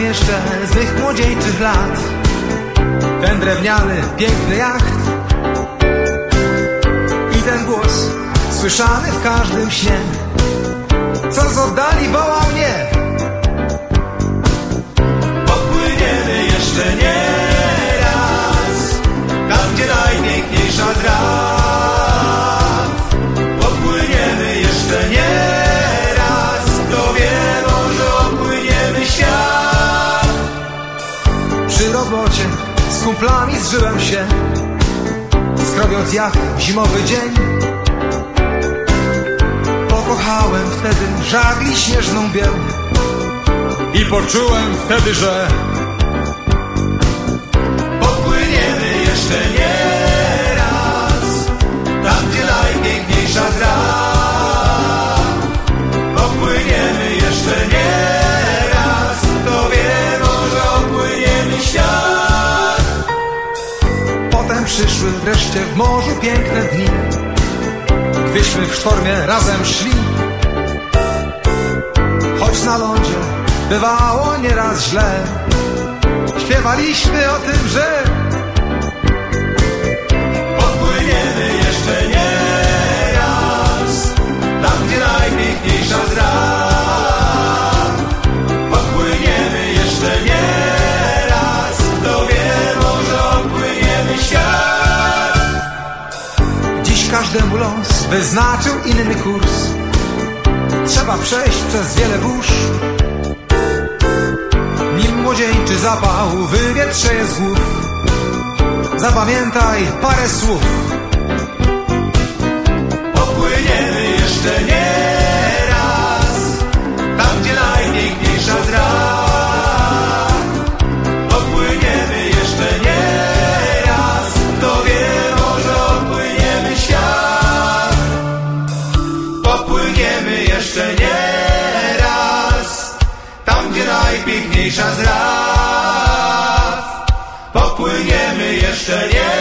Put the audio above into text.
jeszcze z mych młodzieńczych lat. Ten drewniany, piękny jacht I ten głos słyszany w każdym śnie. Co z oddali woła Robocie z kumplami zżyłem się Skrobiąc jak zimowy dzień. Pokochałem wtedy żagli śnieżną biel. I poczułem wtedy, że przyszły wreszcie w morzu piękne dni. Gdyśmy w sztormie razem szli. Choć na lądzie bywało nieraz źle Śpiewaliśmy o tym, że Każdemu los wyznaczył inny kurs. Trzeba przejść przez wiele burz Nim młodzieńczy zapał wywietrzeje z głów. Zapamiętaj parę słów najpiękniejsza z raf Popłyniemy jeszcze nie